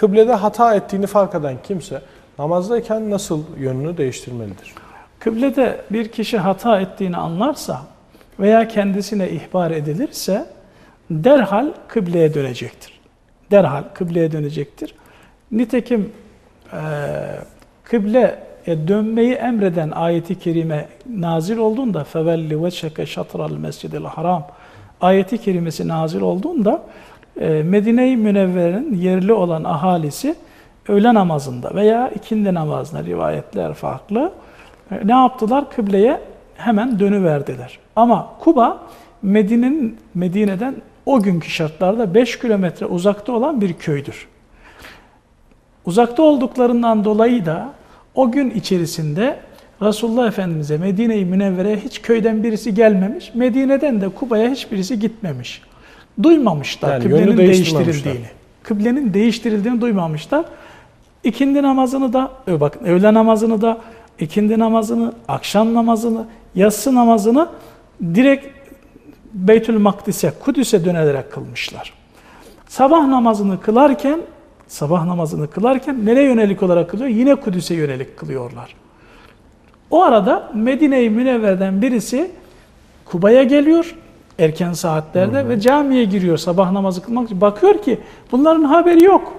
kıblede hata ettiğini fark eden kimse namazdayken nasıl yönünü değiştirmelidir? Kıblede bir kişi hata ettiğini anlarsa veya kendisine ihbar edilirse derhal kıbleye dönecektir. Derhal kıbleye dönecektir. Nitekim e, kıbleye dönmeyi emreden ayeti kerime nazil olduğunda fevelli veçheke şatral mescidil haram ayeti kerimesi nazil olduğunda Medine-i Münevvere'nin yerli olan ahalisi öğle namazında veya ikindi namazında rivayetler farklı e, ne yaptılar? Kıbleye hemen dönüverdiler. Ama Kuba Medine'nin Medine'den o günkü şartlarda 5 kilometre uzakta olan bir köydür. Uzakta olduklarından dolayı da o gün içerisinde Resulullah Efendimiz'e Medine-i Münevvere'ye hiç köyden birisi gelmemiş. Medine'den de Kuba'ya hiçbirisi gitmemiş. Duymamışlar Yani kıblenin değiştirildiğini. Kıblenin değiştirildiğini duymamışlar. İkindi namazını da, ö, bakın öğle namazını da, ikindi namazını, akşam namazını, yatsı namazını direkt Beytül Makdis'e, Kudüs'e dönerek kılmışlar. Sabah namazını kılarken, sabah namazını kılarken nereye yönelik olarak kılıyor? Yine Kudüs'e yönelik kılıyorlar. O arada Medine-i Münevver'den birisi Kuba'ya geliyor erken saatlerde ve camiye giriyor sabah namazı kılmak için. Bakıyor ki bunların haberi yok.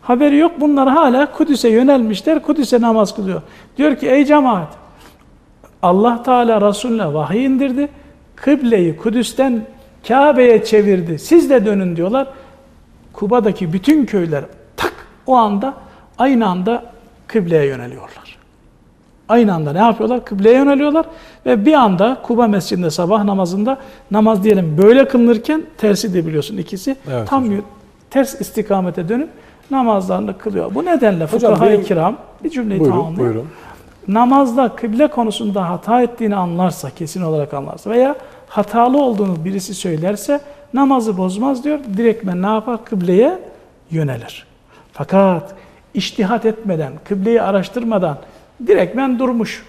Haberi yok. Bunlar hala Kudüs'e yönelmişler. Kudüs'e namaz kılıyor. Diyor ki ey cemaat Allah Teala Resulüne vahiy indirdi. Kıbleyi Kudüs'ten Kabe'ye çevirdi. Siz de dönün diyorlar. Kuba'daki bütün köyler tak o anda aynı anda kıbleye yöneliyorlar. Aynı anda ne yapıyorlar? Kıbleye yöneliyorlar ve bir anda Kuba Mescidinde sabah namazında namaz diyelim böyle kılınırken tersi de biliyorsun ikisi Evet tam hocam. ters istikamete dönüp namazlarını kılıyor. Bu nedenle fukaha-i kiram bir cümleyi Buyurun, tamamlayayım. buyurun. Namazda kıble konusunda hata ettiğini anlarsa, kesin olarak anlarsa veya hatalı olduğunu birisi söylerse namazı bozmaz diyor. Direktmen ne yapar? Kıbleye yönelir. Fakat iştihat etmeden, kıbleyi araştırmadan direktmen durmuş.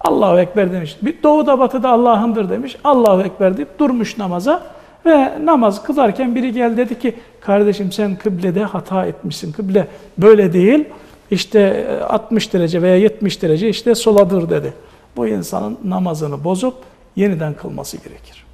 Allahu Ekber demiş. Bir doğuda batıda Allah'ındır demiş. Allahu Ekber deyip durmuş namaza ve namaz kılarken biri geldi dedi ki kardeşim sen kıblede hata etmişsin. Kıble böyle değil. İşte e, 60 derece veya 70 derece işte soladır dedi. Bu insanın namazını bozup yeniden kılması gerekir.